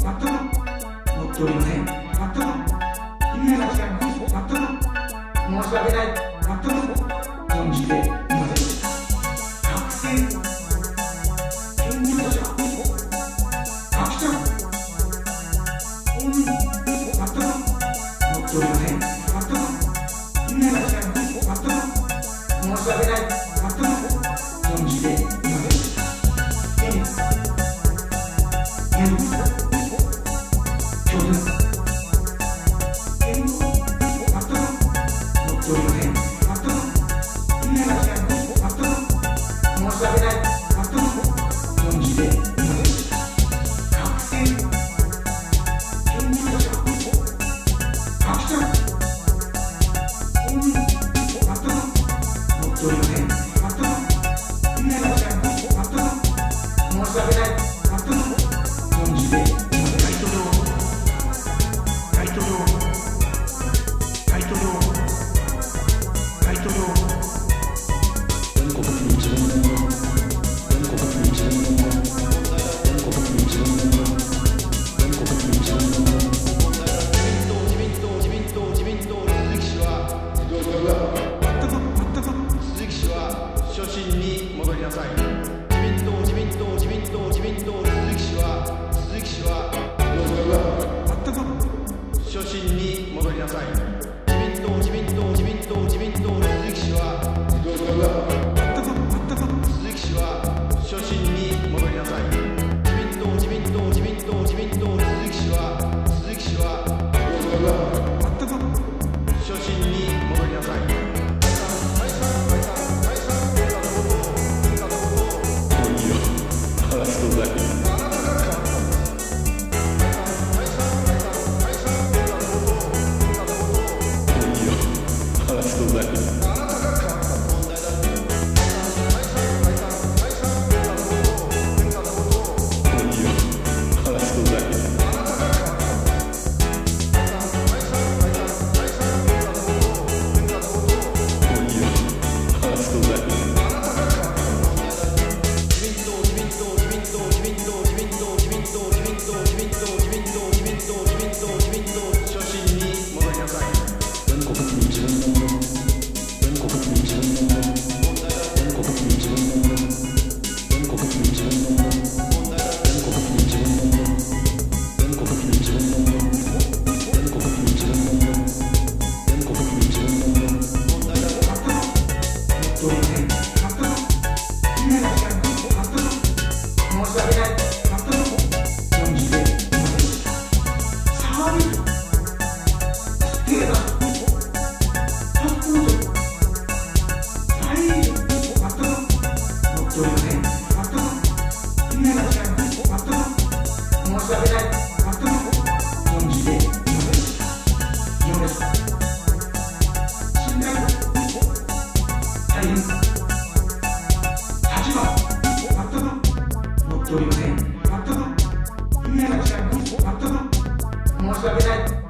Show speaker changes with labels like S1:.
S1: 全く乗っておりません全く意味が違います全く申し訳ない全く存じていません学生学者本人全く持っておりません
S2: Yeah. love. to me. という
S3: ね、
S2: 全
S1: く、みんなが違う、全く申し訳ない。